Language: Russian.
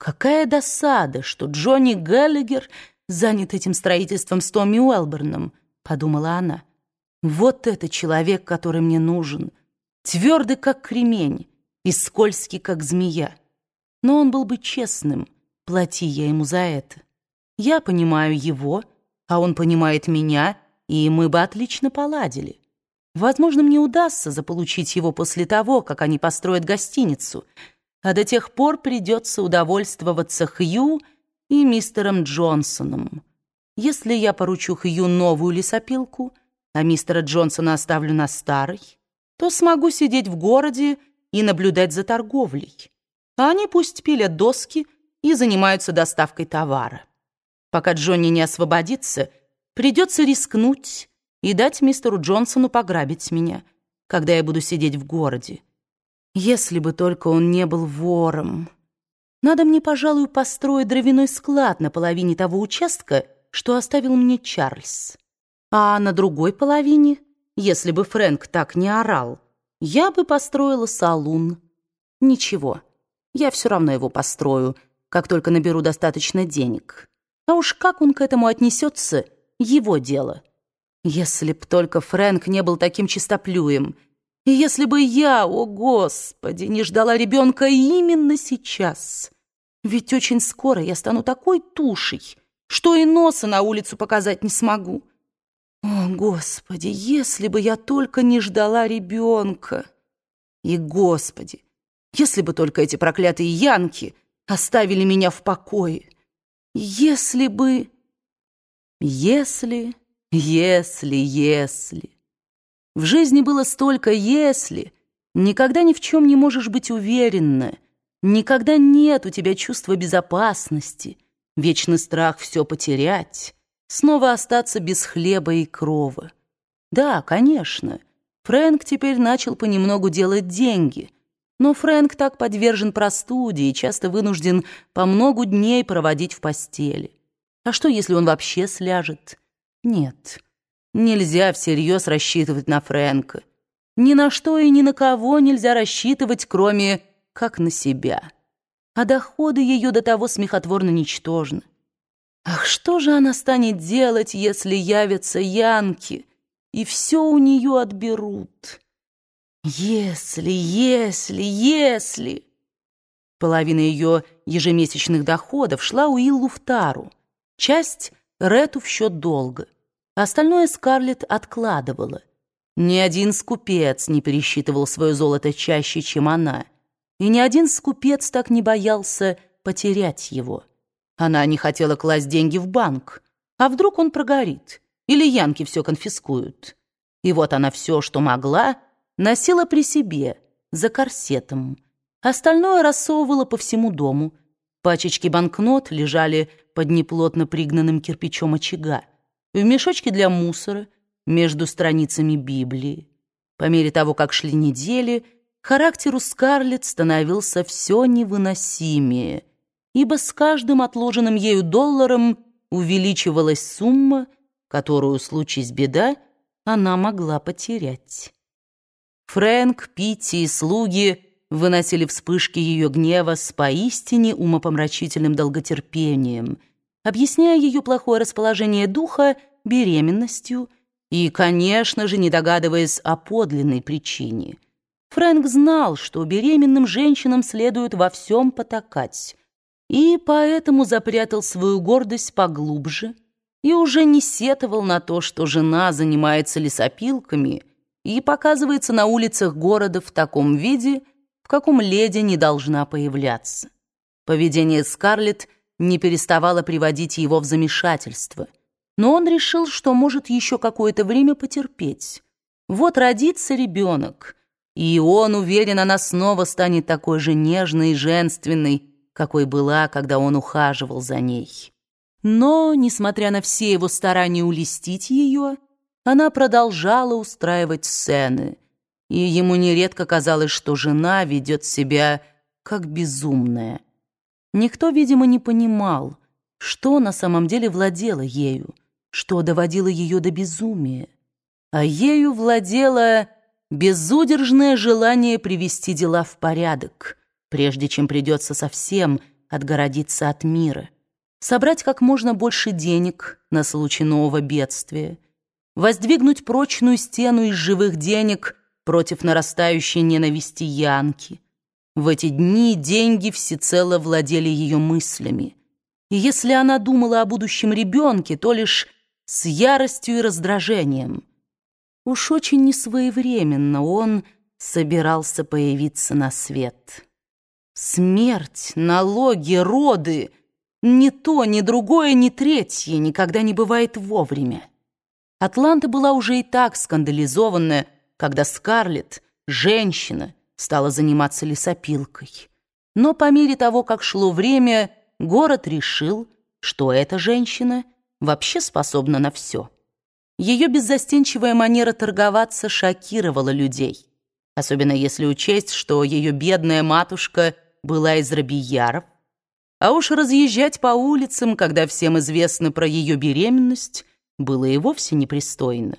Какая досада, что Джонни Гэллигер занят этим строительством с Томми Уэлберном, подумала она. Вот это человек, который мне нужен. Твердый, как кремень, и скользкий, как змея. Но он был бы честным, плати я ему за это. Я понимаю его, а он понимает меня, и мы бы отлично поладили. Возможно, мне удастся заполучить его после того, как они построят гостиницу, а до тех пор придется удовольствоваться Хью и мистером Джонсоном. Если я поручу Хью новую лесопилку, а мистера Джонсона оставлю на старой, то смогу сидеть в городе и наблюдать за торговлей. А они пусть пилят доски и занимаются доставкой товара. Пока Джонни не освободится, придется рискнуть и дать мистеру Джонсону пограбить меня, когда я буду сидеть в городе. Если бы только он не был вором. Надо мне, пожалуй, построить дровяной склад на половине того участка, что оставил мне Чарльз. А на другой половине, если бы Фрэнк так не орал, я бы построила салун. Ничего, я все равно его построю, как только наберу достаточно денег. А уж как он к этому отнесется, его дело. Если б только Фрэнк не был таким чистоплюем, и если бы я, о господи, не ждала ребенка именно сейчас. Ведь очень скоро я стану такой тушей, что и носа на улицу показать не смогу. О, Господи, если бы я только не ждала ребенка! И, Господи, если бы только эти проклятые янки оставили меня в покое! Если бы... Если, если, если... В жизни было столько «если», никогда ни в чем не можешь быть уверенна, никогда нет у тебя чувства безопасности, вечный страх все потерять снова остаться без хлеба и крова. Да, конечно, Фрэнк теперь начал понемногу делать деньги, но Фрэнк так подвержен простуде и часто вынужден по многу дней проводить в постели. А что, если он вообще сляжет? Нет, нельзя всерьез рассчитывать на Фрэнка. Ни на что и ни на кого нельзя рассчитывать, кроме как на себя. А доходы ее до того смехотворно ничтожны. Ах, что же она станет делать, если явятся янки и все у нее отберут? Если, если, если... Половина ее ежемесячных доходов шла Уиллу в тару, часть — Рету в счет долга, остальное Скарлетт откладывала. Ни один скупец не пересчитывал свое золото чаще, чем она, и ни один скупец так не боялся потерять его. Она не хотела класть деньги в банк. А вдруг он прогорит? Или янки все конфискуют? И вот она все, что могла, носила при себе, за корсетом. Остальное рассовывала по всему дому. Пачечки банкнот лежали под неплотно пригнанным кирпичом очага. В мешочке для мусора, между страницами Библии. По мере того, как шли недели, характер у Скарлетт становился все невыносимее — ибо с каждым отложенным ею долларом увеличивалась сумма, которую, случись беда, она могла потерять. Фрэнк, Питти и слуги выносили вспышки ее гнева с поистине умопомрачительным долготерпением, объясняя ее плохое расположение духа беременностью и, конечно же, не догадываясь о подлинной причине. Фрэнк знал, что беременным женщинам следует во всем потакать, и поэтому запрятал свою гордость поглубже и уже не сетовал на то, что жена занимается лесопилками и показывается на улицах города в таком виде, в каком леди не должна появляться. Поведение Скарлетт не переставало приводить его в замешательство, но он решил, что может еще какое-то время потерпеть. Вот родится ребенок, и он, уверен, она снова станет такой же нежной и женственной, какой была, когда он ухаживал за ней. Но, несмотря на все его старания улестить ее, она продолжала устраивать сцены, и ему нередко казалось, что жена ведет себя как безумная. Никто, видимо, не понимал, что на самом деле владело ею, что доводило ее до безумия. А ею владело безудержное желание привести дела в порядок — прежде чем придется совсем отгородиться от мира, собрать как можно больше денег на случай нового бедствия, воздвигнуть прочную стену из живых денег против нарастающей ненависти Янки. В эти дни деньги всецело владели ее мыслями. И если она думала о будущем ребенке, то лишь с яростью и раздражением. Уж очень несвоевременно он собирался появиться на свет. Смерть, налоги, роды — ни то, ни другое, ни третье никогда не бывает вовремя. Атланта была уже и так скандализованная, когда Скарлетт, женщина, стала заниматься лесопилкой. Но по мере того, как шло время, город решил, что эта женщина вообще способна на все. Ее беззастенчивая манера торговаться шокировала людей, особенно если учесть, что ее бедная матушка была из Робияров, а уж разъезжать по улицам, когда всем известно про ее беременность, было и вовсе непристойно.